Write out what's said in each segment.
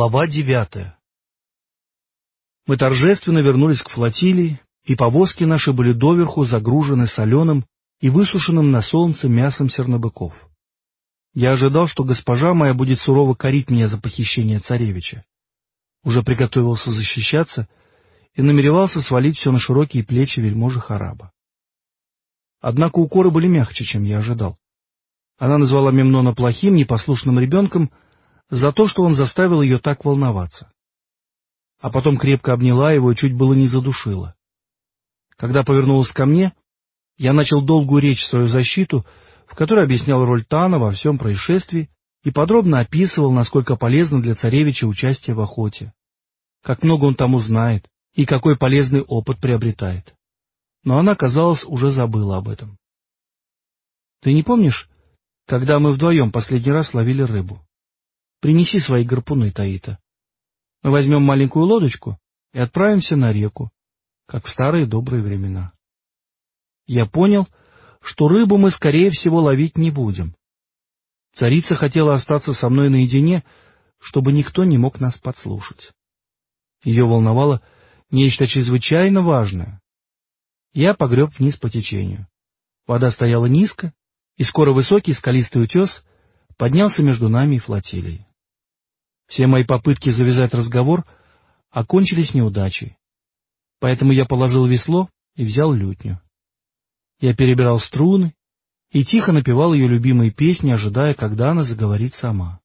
Глава девятая Мы торжественно вернулись к флотилии, и повозки наши были доверху загружены соленым и высушенным на солнце мясом сернобыков. Я ожидал, что госпожа моя будет сурово корить меня за похищение царевича. Уже приготовился защищаться и намеревался свалить все на широкие плечи вельможи Хараба. Однако укоры были мягче, чем я ожидал. Она назвала Мемнона плохим, непослушным ребенком за то, что он заставил ее так волноваться. А потом крепко обняла его и чуть было не задушила. Когда повернулась ко мне, я начал долгую речь в свою защиту, в которой объяснял роль Тана во всем происшествии и подробно описывал, насколько полезно для царевича участие в охоте, как много он там узнает и какой полезный опыт приобретает. Но она, казалось, уже забыла об этом. Ты не помнишь, когда мы вдвоем последний раз ловили рыбу? Принеси свои гарпуны, Таита. Мы возьмем маленькую лодочку и отправимся на реку, как в старые добрые времена. Я понял, что рыбу мы, скорее всего, ловить не будем. Царица хотела остаться со мной наедине, чтобы никто не мог нас подслушать. Ее волновало нечто чрезвычайно важное. Я погреб вниз по течению. Вода стояла низко, и скоро высокий скалистый утес поднялся между нами и флотилией. Все мои попытки завязать разговор окончились неудачей. Поэтому я положил весло и взял лютню. Я перебирал струны и тихо напевал ее любимые песни, ожидая, когда она заговорит сама.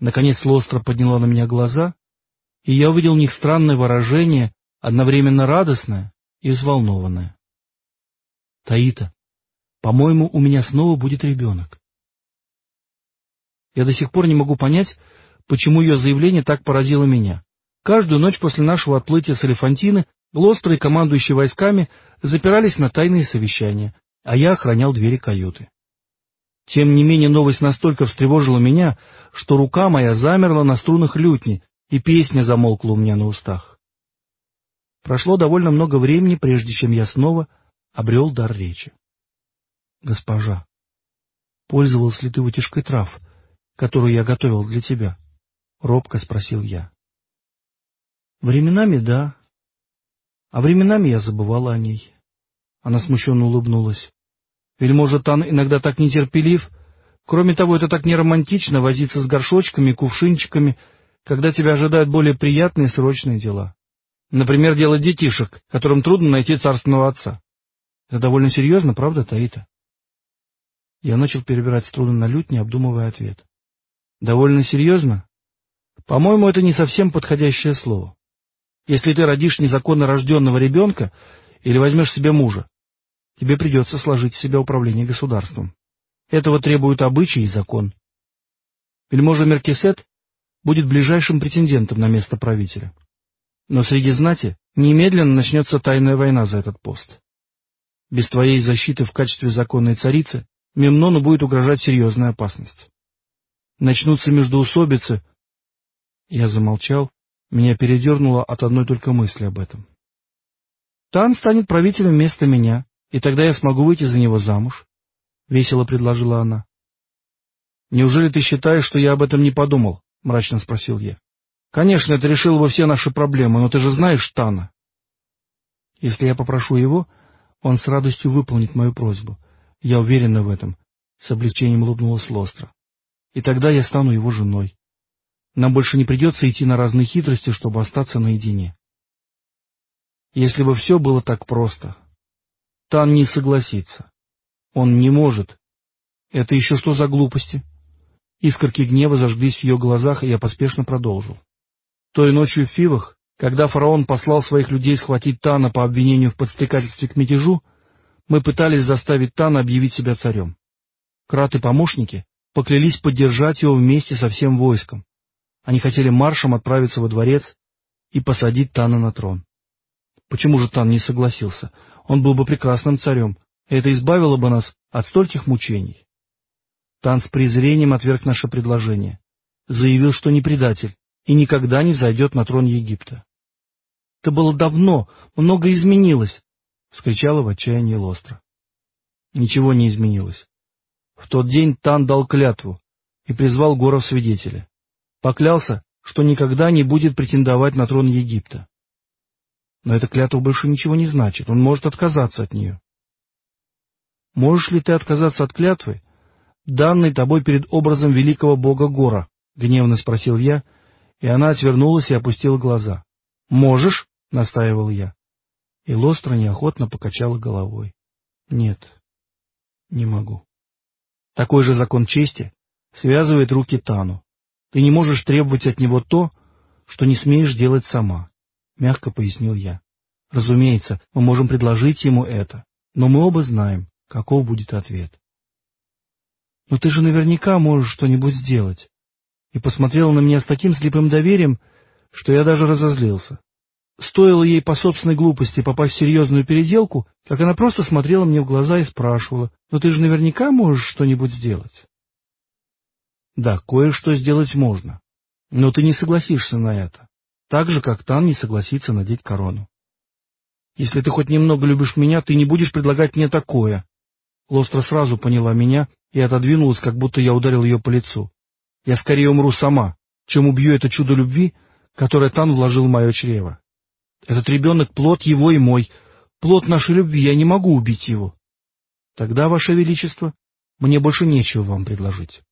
Наконец Лостра подняла на меня глаза, и я увидел в них странное выражение, одновременно радостное и взволнованное. «Таита, по-моему, у меня снова будет ребенок. Я до сих пор не могу понять, почему ее заявление так поразило меня. Каждую ночь после нашего отплытия с Элефантины Лостры, командующие войсками, запирались на тайные совещания, а я охранял двери каюты. Тем не менее новость настолько встревожила меня, что рука моя замерла на струнах лютни, и песня замолкла у меня на устах. Прошло довольно много времени, прежде чем я снова обрел дар речи. — Госпожа, пользовался ли ты вытяжкой трав? — которую я готовил для тебя? — робко спросил я. — Временами — да. А временами я забывала о ней. Она смущенно улыбнулась. Может, Тан иногда так нетерпелив? Кроме того, это так неромантично возиться с горшочками, кувшинчиками, когда тебя ожидают более приятные срочные дела. Например, дело детишек, которым трудно найти царственного отца. Это довольно серьезно, правда, Таита? Я начал перебирать струны на лютне, обдумывая ответ. Довольно серьезно? По-моему, это не совсем подходящее слово. Если ты родишь незаконно рожденного ребенка или возьмешь себе мужа, тебе придется сложить в себя управление государством. Этого требуют обычаи и закон. Вельможа Меркисет будет ближайшим претендентом на место правителя. Но среди знати немедленно начнется тайная война за этот пост. Без твоей защиты в качестве законной царицы Мемнону будет угрожать серьезная опасность начнутся междоусобицы. Я замолчал, меня передернуло от одной только мысли об этом. Тан станет правителем вместо меня, и тогда я смогу выйти за него замуж, — весело предложила она. — Неужели ты считаешь, что я об этом не подумал? — мрачно спросил я. — Конечно, это решило бы все наши проблемы, но ты же знаешь Тана. Если я попрошу его, он с радостью выполнит мою просьбу. Я уверена в этом, — с облегчением улыбнулась Лостра и тогда я стану его женой. Нам больше не придется идти на разные хитрости, чтобы остаться наедине. Если бы все было так просто. Тан не согласится. Он не может. Это еще что за глупости? Искорки гнева зажглись в ее глазах, и я поспешно продолжил. Той ночью в Фивах, когда фараон послал своих людей схватить Тана по обвинению в подстрекательстве к мятежу, мы пытались заставить Тана объявить себя царем. Краты-помощники поклялись поддержать его вместе со всем войском. Они хотели маршем отправиться во дворец и посадить Тана на трон. Почему же Тан не согласился? Он был бы прекрасным царем, и это избавило бы нас от стольких мучений. Тан с презрением отверг наше предложение, заявил, что не предатель и никогда не взойдет на трон Египта. — Это было давно, много изменилось! — вскричала в отчаянии Лостра. Ничего не изменилось. В тот день Тан дал клятву и призвал Гора в свидетеля. Поклялся, что никогда не будет претендовать на трон Египта. Но эта клятва больше ничего не значит, он может отказаться от нее. Можешь ли ты отказаться от клятвы, данной тобой перед образом великого бога Гора? — гневно спросил я, и она отвернулась и опустила глаза. — Можешь? — настаивал я. И Лостра неохотно покачала головой. — Нет, не могу. Такой же закон чести связывает руки Тану. Ты не можешь требовать от него то, что не смеешь делать сама, — мягко пояснил я. Разумеется, мы можем предложить ему это, но мы оба знаем, каков будет ответ. «Но ты же наверняка можешь что-нибудь сделать», и посмотрела на меня с таким слепым доверием, что я даже разозлился. Стоило ей по собственной глупости попасть в серьезную переделку, как она просто смотрела мне в глаза и спрашивала, «Но ты же наверняка можешь что-нибудь сделать?» Да, кое-что сделать можно, но ты не согласишься на это, так же, как Тан не согласится надеть корону. Если ты хоть немного любишь меня, ты не будешь предлагать мне такое. Лостра сразу поняла меня и отодвинулась, как будто я ударил ее по лицу. Я скорее умру сама, чем убью это чудо любви, которое Тан вложил в мое чрево. Этот ребенок — плод его и мой, плод нашей любви, я не могу убить его. Тогда, Ваше Величество, мне больше нечего вам предложить.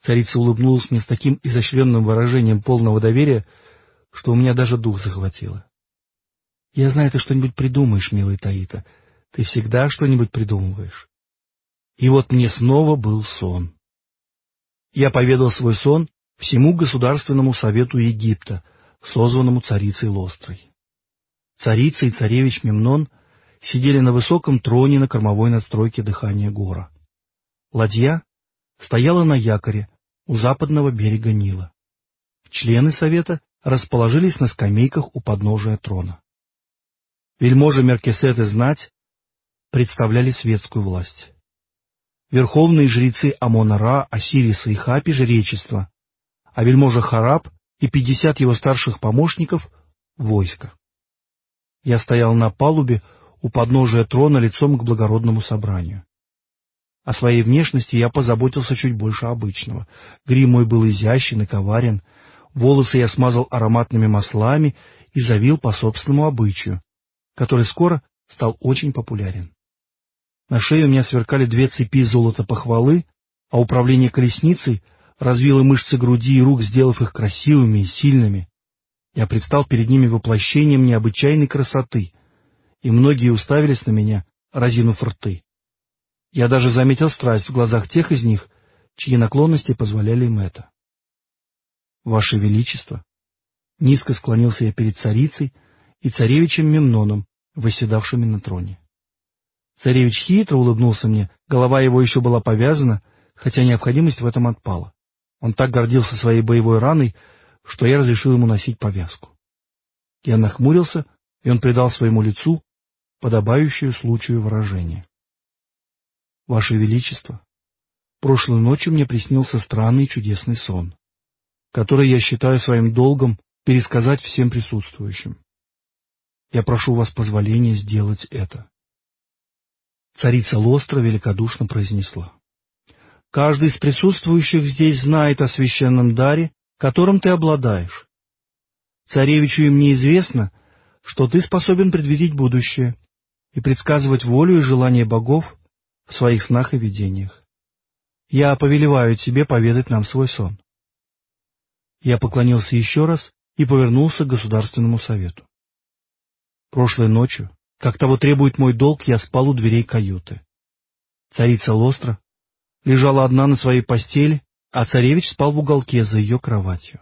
Царица улыбнулась мне с таким изощренным выражением полного доверия, что у меня даже дух захватило. — Я знаю, ты что-нибудь придумаешь, милый Таита. Ты всегда что-нибудь придумываешь. И вот мне снова был сон. Я поведал свой сон всему Государственному Совету Египта, созванному царицей Лострой. Царица и царевич Мемнон сидели на высоком троне на кормовой надстройке дыхания гора. Ладья стояла на якоре у западного берега Нила. Члены Совета расположились на скамейках у подножия трона. Вельможи Меркесет знать представляли светскую власть верховные жрецы Амона-Ра, Осириса и Хапи жречество, а вельможа Хараб и пятьдесят его старших помощников — войско. Я стоял на палубе у подножия трона лицом к благородному собранию. О своей внешности я позаботился чуть больше обычного. Грим мой был изящен и коварен, волосы я смазал ароматными маслами и завил по собственному обычаю, который скоро стал очень популярен. На шее у меня сверкали две цепи золота похвалы, а управление колесницей развило мышцы груди и рук, сделав их красивыми и сильными. Я предстал перед ними воплощением необычайной красоты, и многие уставились на меня, разинув рты. Я даже заметил страсть в глазах тех из них, чьи наклонности позволяли им это. «Ваше Величество!» Низко склонился я перед царицей и царевичем Мемноном, восседавшими на троне. Царевич хитро улыбнулся мне, голова его еще была повязана, хотя необходимость в этом отпала. Он так гордился своей боевой раной, что я разрешил ему носить повязку. Я нахмурился, и он придал своему лицу подобающее случаю выражение. — Ваше Величество, прошлой ночью мне приснился странный чудесный сон, который я считаю своим долгом пересказать всем присутствующим. Я прошу вас позволения сделать это. Царица Лостра великодушно произнесла. «Каждый из присутствующих здесь знает о священном даре, которым ты обладаешь. Царевичу им неизвестно, что ты способен предвидеть будущее и предсказывать волю и желание богов в своих снах и видениях. Я повелеваю тебе поведать нам свой сон». Я поклонился еще раз и повернулся к Государственному совету. Прошлой ночью как того требует мой долг, я спал у дверей каюты. Царица Лостра лежала одна на своей постели, а царевич спал в уголке за ее кроватью.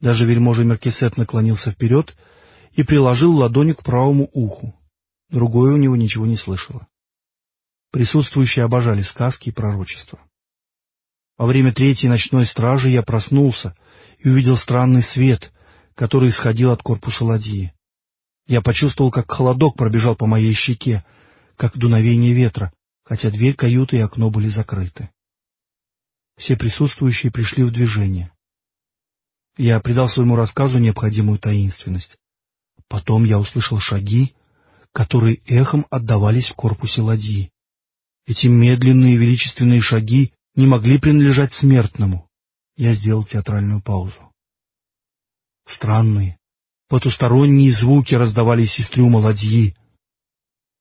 Даже вельможа Меркисет наклонился вперед и приложил ладонь к правому уху. Другое у него ничего не слышало. Присутствующие обожали сказки и пророчества. Во время третьей ночной стражи я проснулся и увидел странный свет, который исходил от корпуса ладьи. Я почувствовал, как холодок пробежал по моей щеке, как дуновение ветра, хотя дверь каюты и окно были закрыты. Все присутствующие пришли в движение. Я придал своему рассказу необходимую таинственность. Потом я услышал шаги, которые эхом отдавались в корпусе ладьи. Эти медленные величественные шаги не могли принадлежать смертному. Я сделал театральную паузу. Странные, потусторонние звуки раздавались из трюма ладьи.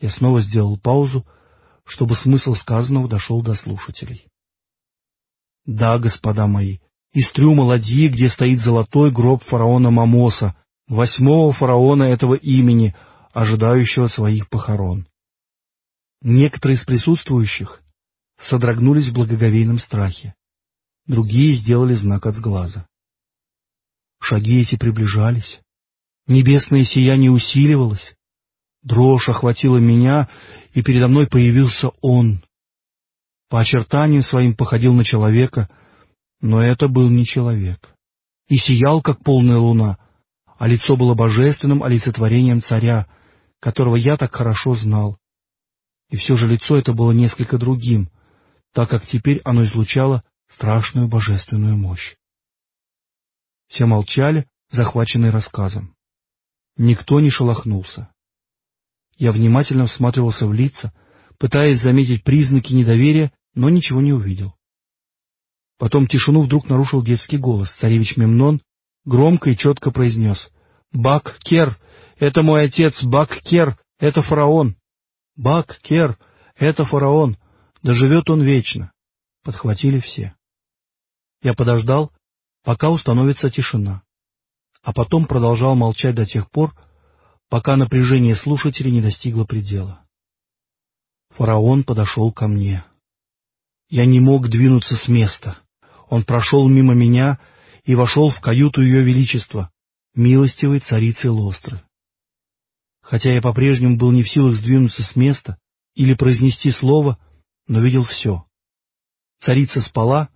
Я снова сделал паузу, чтобы смысл сказанного дошел до слушателей. Да, господа мои, из трюма ладьи, где стоит золотой гроб фараона Мамоса, восьмого фараона этого имени, ожидающего своих похорон. Некоторые из присутствующих содрогнулись в благоговейном страхе, другие сделали знак от сглаза. Шаги эти приближались, небесное сияние усиливалось, дрожь охватила меня, и передо мной появился он. По очертаниям своим походил на человека — но это был не человек. И сиял, как полная луна, а лицо было божественным олицетворением царя, которого я так хорошо знал. И все же лицо это было несколько другим, так как теперь оно излучало страшную божественную мощь. Все молчали, захваченные рассказом. Никто не шелохнулся. Я внимательно всматривался в лица, пытаясь заметить признаки недоверия, но ничего не увидел. Потом тишину вдруг нарушил детский голос. Царевич Мемнон громко и четко произнес. «Бак-Кер! Это мой отец! Бак-Кер! Это фараон!» «Бак-Кер! Это фараон! Да живет он вечно!» Подхватили все. Я подождал, пока установится тишина, а потом продолжал молчать до тех пор, пока напряжение слушателей не достигло предела. Фараон подошел ко мне. Я не мог двинуться с места он прошел мимо меня и вошел в каюту Ее Величества, милостивой царицы Лостры. Хотя я по-прежнему был не в силах сдвинуться с места или произнести слово, но видел все. Царица спала,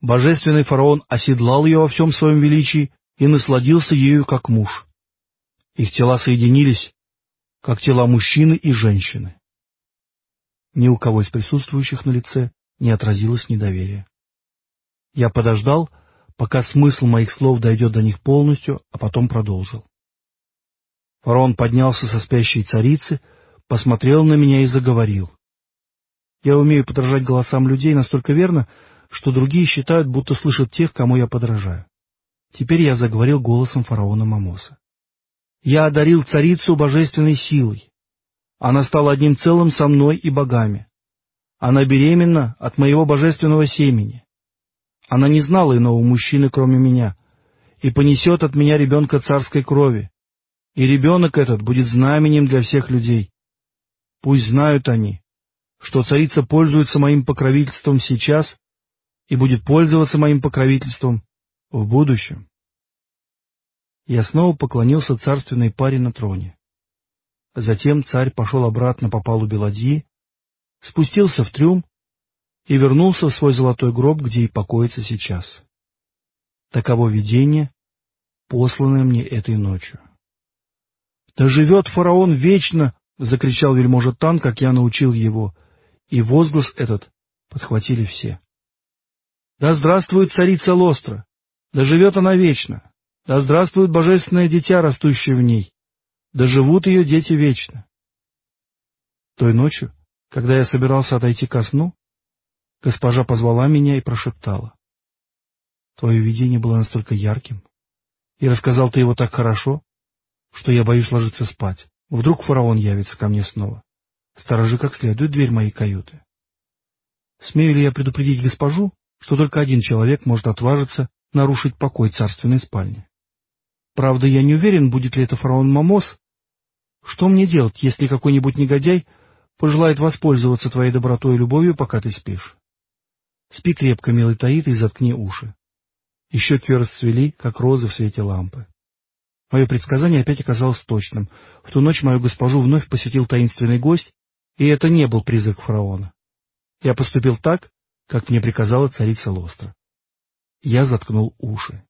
божественный фараон оседлал ее во всем своем величии и насладился ею как муж. Их тела соединились, как тела мужчины и женщины. Ни у кого из присутствующих на лице не отразилось недоверия. Я подождал, пока смысл моих слов дойдет до них полностью, а потом продолжил. Фараон поднялся со спящей царицы, посмотрел на меня и заговорил. Я умею подражать голосам людей настолько верно, что другие считают, будто слышат тех, кому я подражаю. Теперь я заговорил голосом фараона Мамоса. Я одарил царицу божественной силой. Она стала одним целым со мной и богами. Она беременна от моего божественного семени. Она не знала иного мужчины, кроме меня, и понесет от меня ребенка царской крови. И ребенок этот будет знаменем для всех людей. Пусть знают они, что царица пользуется моим покровительством сейчас и будет пользоваться моим покровительством в будущем. Я снова поклонился царственной паре на троне. Затем царь пошел обратно по палубе ладьи, спустился в трюм и вернулся в свой золотой гроб, где и покоится сейчас. Таково видение, посланное мне этой ночью. «Да живет фараон вечно!» — закричал вельможа Тан, как я научил его, и возглас этот подхватили все. «Да здравствует царица Лостра! Да живет она вечно! Да здравствует божественное дитя, растущее в ней! Да живут ее дети вечно!» Той ночью, когда я собирался отойти ко сну, Госпожа позвала меня и прошептала. Твое видение было настолько ярким, и рассказал ты его так хорошо, что я боюсь ложиться спать. Вдруг фараон явится ко мне снова. Сторожи как следует дверь моей каюты. Смею ли я предупредить госпожу, что только один человек может отважиться нарушить покой царственной спальни? Правда, я не уверен, будет ли это фараон Мамос. Что мне делать, если какой-нибудь негодяй пожелает воспользоваться твоей добротой и любовью, пока ты спишь? Спи крепко, милый Таит, и заткни уши. И щеки расцвели, как розы в свете лампы. Мое предсказание опять оказалось точным. В ту ночь мою госпожу вновь посетил таинственный гость, и это не был призрак фараона. Я поступил так, как мне приказала царица Лостра. Я заткнул уши.